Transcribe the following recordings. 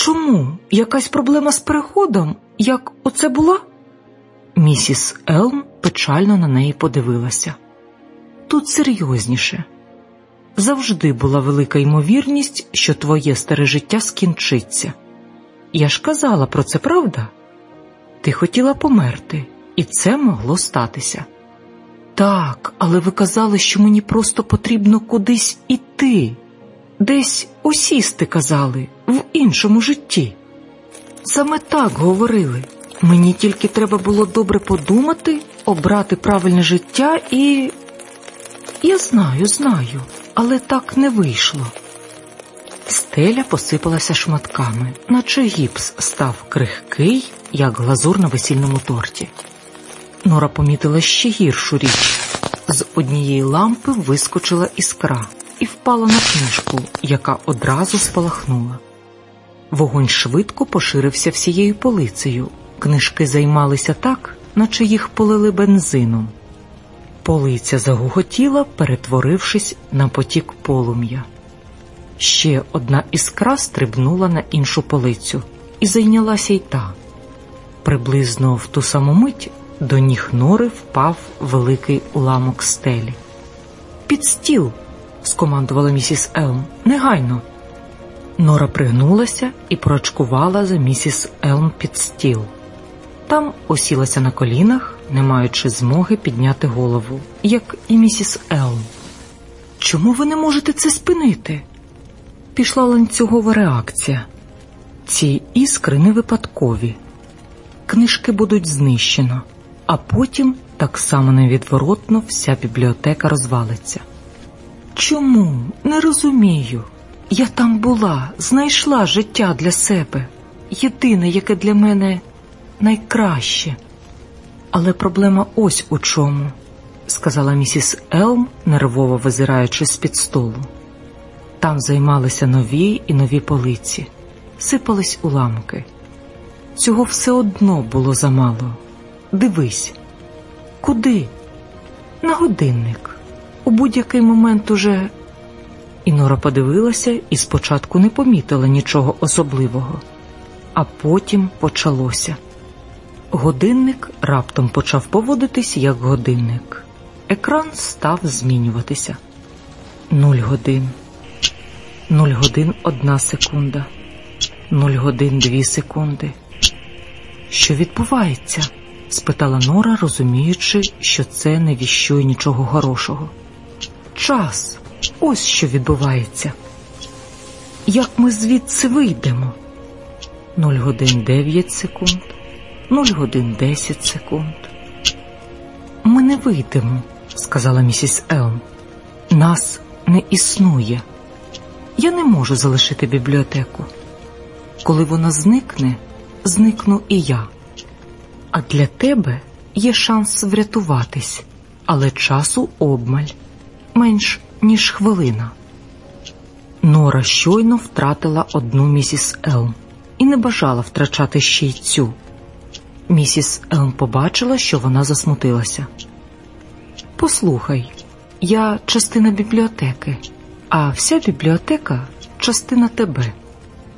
Чому? Якась проблема з переходом? Як оце була? Місіс Елм печально на неї подивилася. Тут серйозніше. Завжди була велика ймовірність, що твоє старе життя скінчиться. Я ж казала про це, правда? Ти хотіла померти, і це могло статися. Так, але ви казали, що мені просто потрібно кудись іти, десь осісти казали, в іншому житті. Саме так говорили. Мені тільки треба було добре подумати, обрати правильне життя і. Я знаю, знаю, але так не вийшло. Стеля посипалася шматками, наче гіпс став крихкий, як глазур на весільному торті. Нора помітила ще гіршу річ. З однієї лампи вискочила іскра і впала на книжку, яка одразу спалахнула. Вогонь швидко поширився всією полицею. Книжки займалися так, наче їх полили бензином. Полиця загуготіла, перетворившись на потік полум'я. Ще одна іскра стрибнула на іншу полицю і зайнялася й та. Приблизно в ту саму мить до ніг нори впав великий уламок стелі. Під стіл, скомандувала місіс Елм, негайно. Нора пригнулася і прочкувала за місіс Елм під стіл. Там осілася на колінах, не маючи змоги підняти голову, як і місіс Елм. Чому ви не можете це спинити? Пішла ланцюгова реакція. Ці іскри не випадкові. Книжки будуть знищено, а потім так само невідворотно вся бібліотека розвалиться. Чому? Не розумію. Я там була, знайшла життя для себе, єдине, яке для мене найкраще. Але проблема ось у чому, сказала місіс Елм, нервово визираючи з під столу. Там займалися нові і нові полиці, сипались уламки. Цього все одно було замало. Дивись, куди? На годинник. У будь-який момент уже. І Нора подивилася і спочатку не помітила нічого особливого, а потім почалося. Годинник раптом почав поводитись як годинник. Екран став змінюватися. Нуль годин. Нуль годин одна секунда. Нуль годин дві секунди. Що відбувається? спитала Нора, розуміючи, що це не віщує нічого хорошого. Час. Ось що відбувається. Як ми звідси вийдемо? Нуль годин дев'ять секунд. 0 годин 10 секунд. Ми не вийдемо, сказала місіс Елм. Нас не існує. Я не можу залишити бібліотеку. Коли вона зникне, зникну і я. А для тебе є шанс врятуватись, але часу обмаль менш ніж хвилина. Нора щойно втратила одну місіс Елм і не бажала втрачати ще й цю. Місіс Елм побачила, що вона засмутилася. Послухай, я частина бібліотеки, а вся бібліотека частина тебе.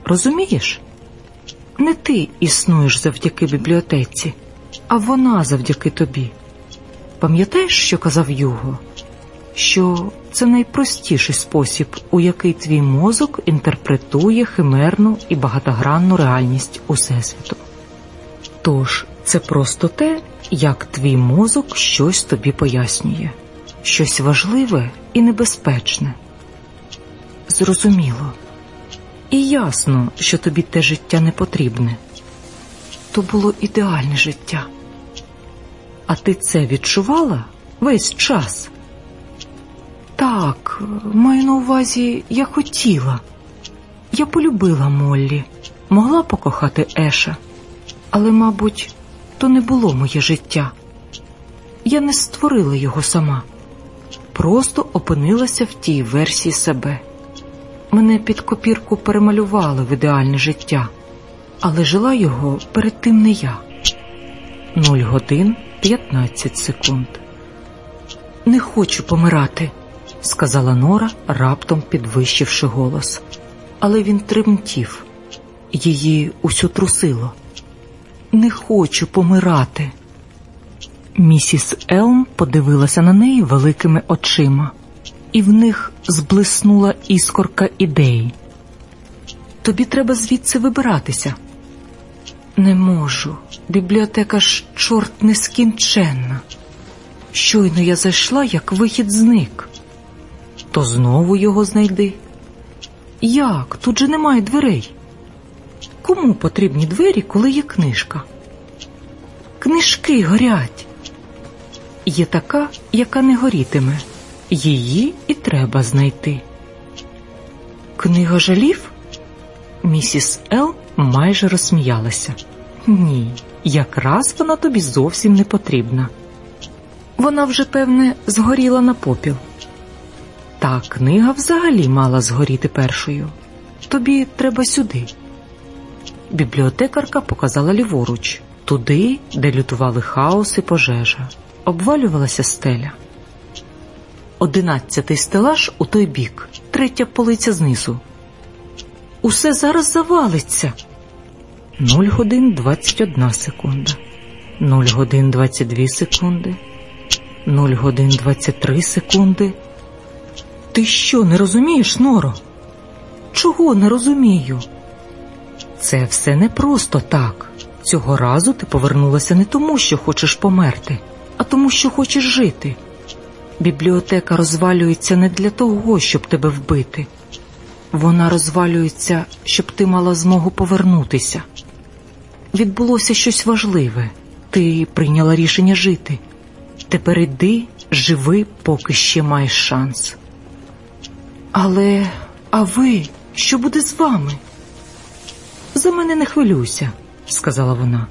Розумієш? Не ти існуєш завдяки бібліотеці, а вона завдяки тобі. Пам'ятаєш, що казав Юго? Що це найпростіший спосіб, у який твій мозок інтерпретує химерну і багатогранну реальність Усесвіту. Тож це просто те, як твій мозок щось тобі пояснює, щось важливе і небезпечне. Зрозуміло, і ясно, що тобі те життя не потрібне. То було ідеальне життя. А ти це відчувала весь час? Так, маю на увазі, я хотіла. Я полюбила Моллі, могла покохати Еша але, мабуть, то не було моє життя. Я не створила його сама, просто опинилася в тій версії себе. Мене під копірку перемалювали в ідеальне життя, але жила його перед тим не я. Нуль годин п'ятнадцять секунд. Не хочу помирати, сказала Нора, раптом підвищивши голос, але він тремтів. Її усю трусило. Не хочу помирати. Місіс Елм подивилася на неї великими очима, і в них зблиснула іскорка ідеї. Тобі треба звідси вибиратися. Не можу. Бібліотека ж чорт нескінченна. Щойно я зайшла, як вихід зник. То знову його знайди. Як? Тут же немає дверей. Кому потрібні двері, коли є книжка? Книжки горять. Є така, яка не горітиме. Її і треба знайти. Книга жалів? Місіс Ел майже розсміялася. Ні, якраз вона тобі зовсім не потрібна. Вона вже, певне, згоріла на попіл. Та книга взагалі мала згоріти першою. Тобі треба сюди. Бібліотекарка показала ліворуч, туди, де лютували хаос і пожежа, обвалювалася стеля. Одинадцятий стелаж у той бік, третя полиця знизу. Усе зараз завалиться. Нуль годин двадцять одна секунда, нуль годин двадцять дві секунди, нуль годин двадцять три секунди. Ти що, не розумієш, Норо? Чого не розумію? Це все не просто так. Цього разу ти повернулася не тому, що хочеш померти, а тому, що хочеш жити. Бібліотека розвалюється не для того, щоб тебе вбити. Вона розвалюється, щоб ти мала змогу повернутися. Відбулося щось важливе. Ти прийняла рішення жити. Тепер іди, живи, поки ще маєш шанс. Але, а ви, що буде з вами? За мене не хвилюйся, сказала вона.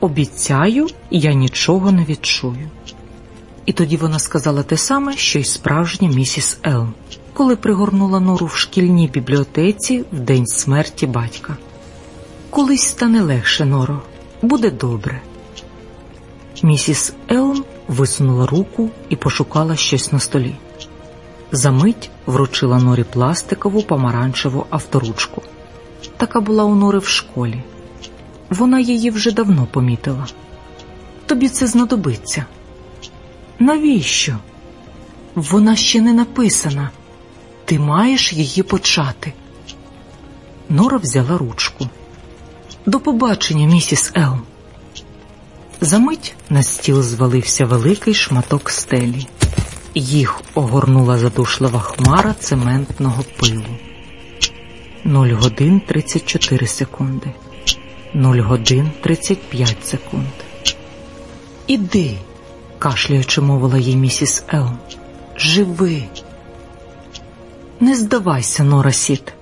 Обіцяю, я нічого не відчую. І тоді вона сказала те саме, що й справжня місіс Ел, коли пригорнула нору в шкільній бібліотеці в день смерті батька. Колись стане легше, Норо, буде добре. Місіс Елм висунула руку і пошукала щось на столі. Замить вручила Норі пластикову помаранчеву авторучку. Така була у Нори в школі. Вона її вже давно помітила. Тобі це знадобиться. Навіщо? Вона ще не написана. Ти маєш її почати. Нора взяла ручку. До побачення, місіс Елм. Замить на стіл звалився великий шматок стелі. Їх огорнула задушлива хмара цементного пилу. 0 годин тридцять чотири секунди. 0 годин тридцять п'ять секунд. Іди, кашляючи, мовила їй місіс Елм. Живи. Не здавайся, Нора Сіт.